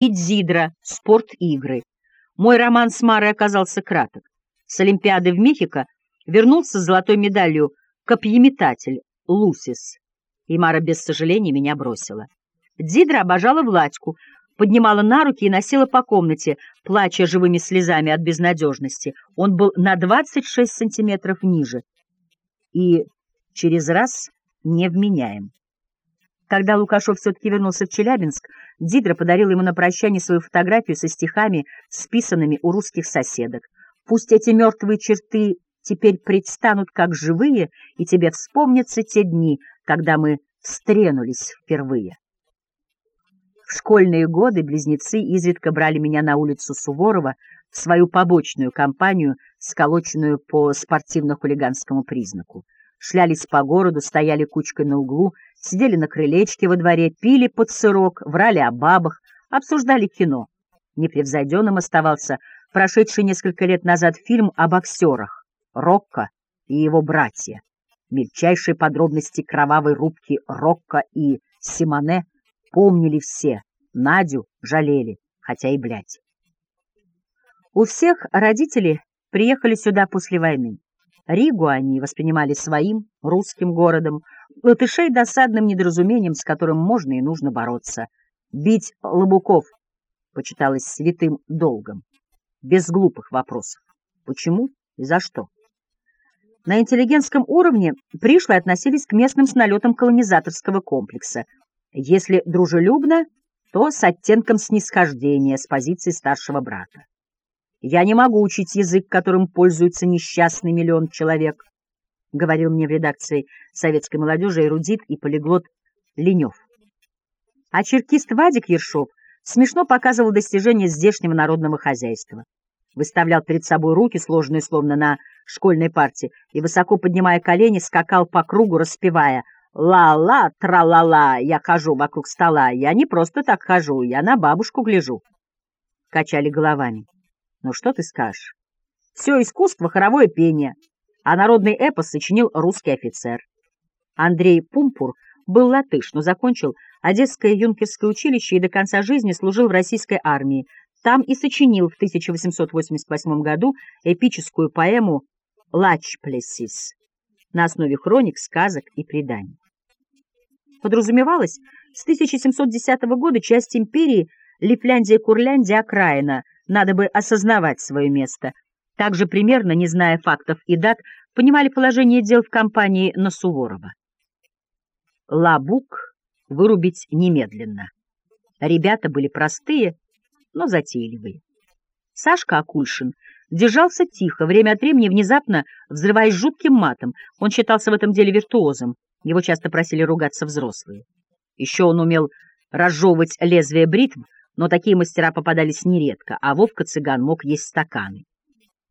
и Дзидра, спорт-игры. Мой роман с Марой оказался краток. С Олимпиады в Мехико вернулся с золотой медалью копьеметатель Лусис, и Мара без сожаления меня бросила. Дзидра обожала Владьку, поднимала на руки и носила по комнате, плача живыми слезами от безнадежности. Он был на 26 сантиметров ниже и через раз невменяем. Когда Лукашов все-таки вернулся в Челябинск, Дидра подарил ему на прощание свою фотографию со стихами, списанными у русских соседок. «Пусть эти мертвые черты теперь предстанут как живые, и тебе вспомнятся те дни, когда мы встренулись впервые». В школьные годы близнецы изредка брали меня на улицу Суворова в свою побочную компанию, сколоченную по спортивно-хулиганскому признаку. Шлялись по городу, стояли кучкой на углу, сидели на крылечке во дворе, пили под сырок, врали о бабах, обсуждали кино. Непревзойденным оставался прошедший несколько лет назад фильм о боксерах «Рокко и его братья». Мельчайшие подробности кровавой рубки Рокко и Симоне — Помнили все, Надю жалели, хотя и блядь. У всех родители приехали сюда после войны. Ригу они воспринимали своим, русским городом, латышей досадным недоразумением, с которым можно и нужно бороться. Бить лобуков почиталось святым долгом, без глупых вопросов. Почему и за что? На интеллигентском уровне пришлые относились к местным с налетом колонизаторского комплекса, если дружелюбно, то с оттенком снисхождения с позиции старшего брата. «Я не могу учить язык, которым пользуется несчастный миллион человек», говорил мне в редакции советской молодежи эрудит и полиглот Ленев. А черкист Вадик Ершов смешно показывал достижения здешнего народного хозяйства. Выставлял перед собой руки, сложенные словно на школьной парте, и, высоко поднимая колени, скакал по кругу, распевая — Ла-ла, тра-ла-ла, я хожу вокруг стола. Я не просто так хожу, я на бабушку гляжу. Качали головами. Ну что ты скажешь? Все искусство — хоровое пение, а народный эпос сочинил русский офицер. Андрей Пумпур был латыш, но закончил Одесское юнкерское училище и до конца жизни служил в российской армии. Там и сочинил в 1888 году эпическую поэму «Лачплесис» на основе хроник, сказок и преданий. Подразумевалось, с 1710 года часть империи Лифляндия, Курляндия, окраина, надо бы осознавать свое место. Также примерно, не зная фактов и дат, понимали положение дел в компании на Суворова. Лабук вырубить немедленно. Ребята были простые, но затейливые. Сашка Акульшин держался тихо, время от времени внезапно взрываясь жутким матом. Он считался в этом деле виртуозом. Его часто просили ругаться взрослые. Еще он умел разжевывать лезвие бритв, но такие мастера попадались нередко, а Вовка-цыган мог есть стаканы.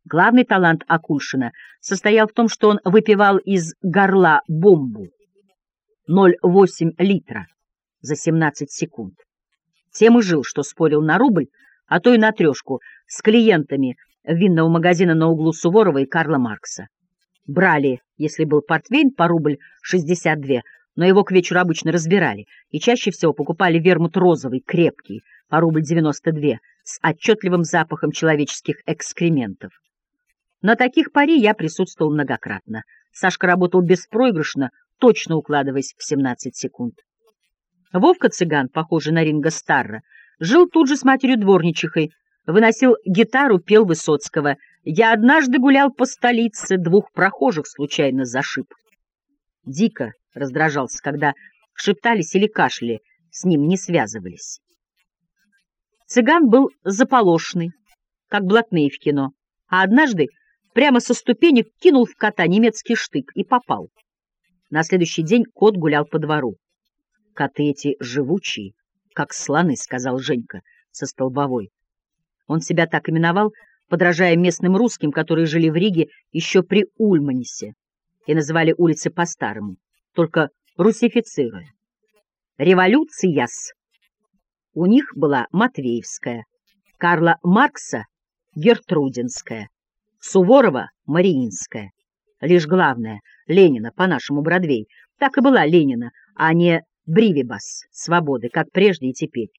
Главный талант Акульшина состоял в том, что он выпивал из горла бомбу 0,8 литра за 17 секунд. Тем и жил, что спорил на рубль, а то и на трешку, с клиентами винного магазина на углу Суворова и Карла Маркса. Брали, если был портвейн, по рубль 62, но его к вечеру обычно разбирали, и чаще всего покупали вермут розовый, крепкий, по рубль 92, с отчетливым запахом человеческих экскрементов. На таких пари я присутствовал многократно. Сашка работал беспроигрышно, точно укладываясь в 17 секунд. Вовка-цыган, похожий на Ринго Старра, жил тут же с матерью-дворничихой, выносил гитару, пел Высоцкого — я однажды гулял по столице, двух прохожих случайно зашиб. Дико раздражался, когда шептались или кашляли, с ним не связывались. Цыган был заполошный, как блатные в кино, а однажды прямо со ступенек кинул в кота немецкий штык и попал. На следующий день кот гулял по двору. «Коты эти живучие, как слоны», — сказал Женька со столбовой. Он себя так именовал, подражая местным русским, которые жили в Риге еще при Ульманисе и называли улицы по-старому, только русифицируя. Революция-с. У них была Матвеевская, Карла Маркса — Гертрудинская, Суворова — Мариинская. Лишь главное — Ленина, по-нашему Бродвей, так и была Ленина, а не Бривибас, свободы, как прежде и теперь.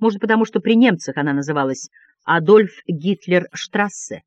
Может, потому что при немцах она называлась Адольф Гитлер Штрассе.